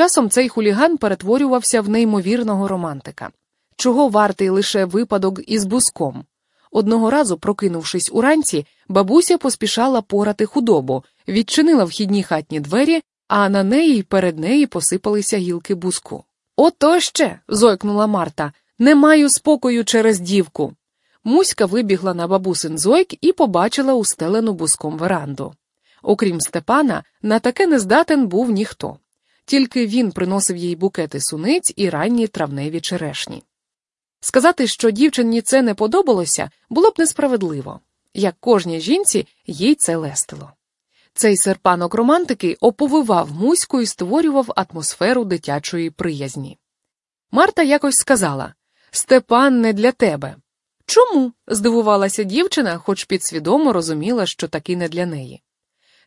Часом цей хуліган перетворювався в неймовірного романтика, чого вартий лише випадок із буском. Одного разу, прокинувшись уранці, бабуся поспішала порати худобу, відчинила вхідні хатні двері, а на неї й перед нею посипалися гілки буску. Ото ще. зойкнула Марта. Не маю спокою через дівку. Муська вибігла на бабусин зойк і побачила устелену буском веранду. Окрім Степана, на таке не здатен був ніхто. Тільки він приносив їй букети суниць і ранні травневі черешні. Сказати, що дівчині це не подобалося, було б несправедливо як кожній жінці їй це лестило. Цей серпанок романтики оповивав муську і створював атмосферу дитячої приязні. Марта якось сказала Степан не для тебе. Чому? здивувалася дівчина, хоч підсвідомо розуміла, що таки не для неї.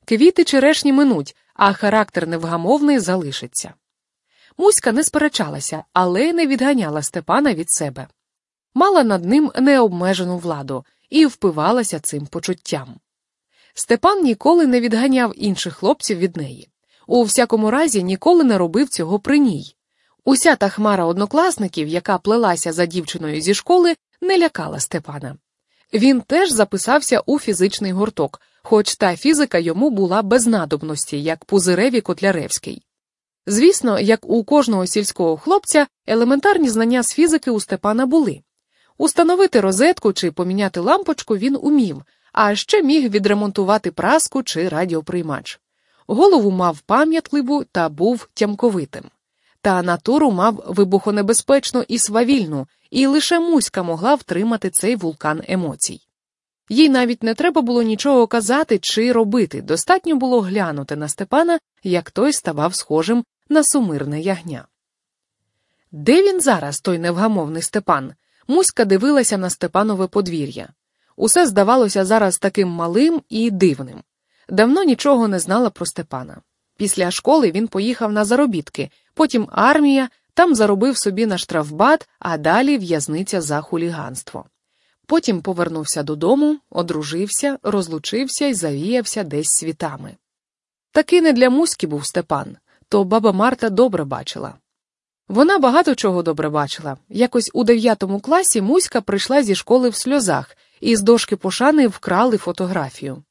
Квіти черешні минуть, а характер невгамовний залишиться. Муська не сперечалася, але не відганяла Степана від себе. Мала над ним необмежену владу і впивалася цим почуттям. Степан ніколи не відганяв інших хлопців від неї. У всякому разі, ніколи не робив цього при ній. Уся та хмара однокласників, яка плелася за дівчиною зі школи, не лякала Степана. Він теж записався у фізичний гурток, хоч та фізика йому була без надобності, як Пузиреві Котляревський. Звісно, як у кожного сільського хлопця, елементарні знання з фізики у Степана були. Установити розетку чи поміняти лампочку він умів, а ще міг відремонтувати праску чи радіоприймач. Голову мав пам'ятливу та був тямковитим. Та натуру мав вибухонебезпечну і свавільну, і лише Муська могла втримати цей вулкан емоцій. Їй навіть не треба було нічого казати чи робити, достатньо було глянути на Степана, як той ставав схожим на сумирне ягня. Де він зараз, той невгамовний Степан? Муська дивилася на Степанове подвір'я. Усе здавалося зараз таким малим і дивним. Давно нічого не знала про Степана. Після школи він поїхав на заробітки, потім армія, там заробив собі на штрафбат, а далі в'язниця за хуліганство. Потім повернувся додому, одружився, розлучився і завіявся десь світами. Таки не для Муськи був Степан, то баба Марта добре бачила. Вона багато чого добре бачила. Якось у дев'ятому класі Муська прийшла зі школи в сльозах і з дошки пошани вкрали фотографію.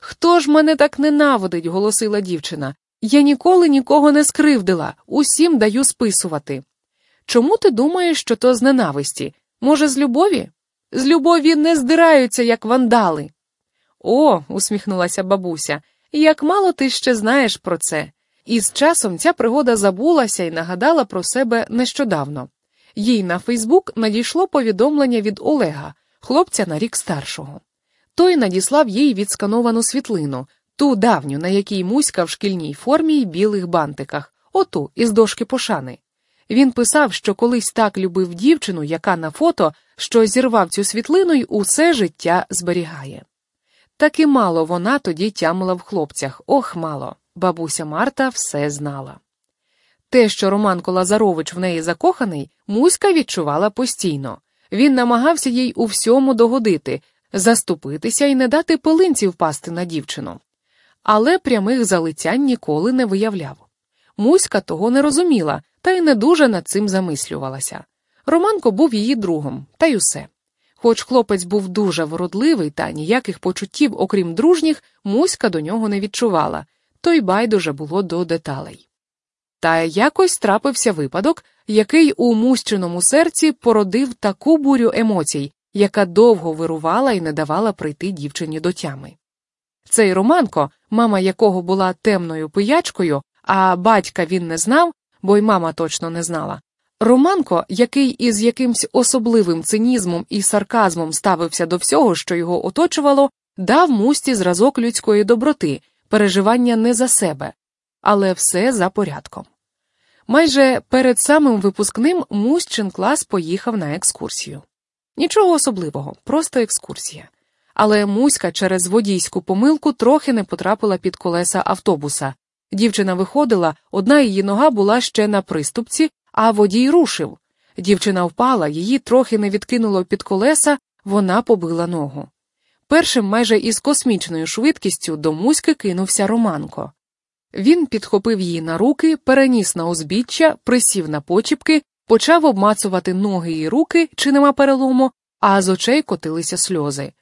Хто ж мене так ненавидить? голосила дівчина. Я ніколи нікого не скривдила, усім даю списувати. Чому ти думаєш, що то з ненависті? Може, з любові? З любові не здираються, як вандали. О, усміхнулася бабуся, як мало ти ще знаєш про це. І з часом ця пригода забулася і нагадала про себе нещодавно. Їй на Фейсбук надійшло повідомлення від Олега, хлопця на рік старшого. Той надіслав їй відскановану світлину, ту давню, на якій Муська в шкільній формі й білих бантиках, оту із дошки пошани. Він писав, що колись так любив дівчину, яка на фото, що зірвав цю світлину й усе життя зберігає. Так і мало вона тоді тямила в хлопцях, ох, мало. Бабуся Марта все знала. Те, що Романко Лазарович в неї закоханий, Муська відчувала постійно. Він намагався їй у всьому догодити, заступитися і не дати пилинці впасти на дівчину. Але прямих залицянь ніколи не виявляв. Муська того не розуміла та й не дуже над цим замислювалася. Романко був її другом, та й усе. Хоч хлопець був дуже вродливий та ніяких почуттів, окрім дружніх, Муська до нього не відчувала, то й байдуже було до деталей. Та якось трапився випадок, який у мущиному серці породив таку бурю емоцій, яка довго вирувала і не давала прийти дівчині до тями. Цей Романко, мама якого була темною пиячкою, а батька він не знав, бо й мама точно не знала. Романко, який із якимсь особливим цинізмом і сарказмом ставився до всього, що його оточувало, дав мусті зразок людської доброти, переживання не за себе, але все за порядком. Майже перед самим випускним Мущин клас поїхав на екскурсію. Нічого особливого, просто екскурсія. Але Муська через водійську помилку трохи не потрапила під колеса автобуса. Дівчина виходила, одна її нога була ще на приступці, а водій рушив. Дівчина впала, її трохи не відкинуло під колеса, вона побила ногу. Першим майже із космічною швидкістю до Муськи кинувся Романко. Він підхопив її на руки, переніс на узбіччя, присів на почіпки, почав обмацувати ноги і руки, чи нема перелому, а з очей котилися сльози.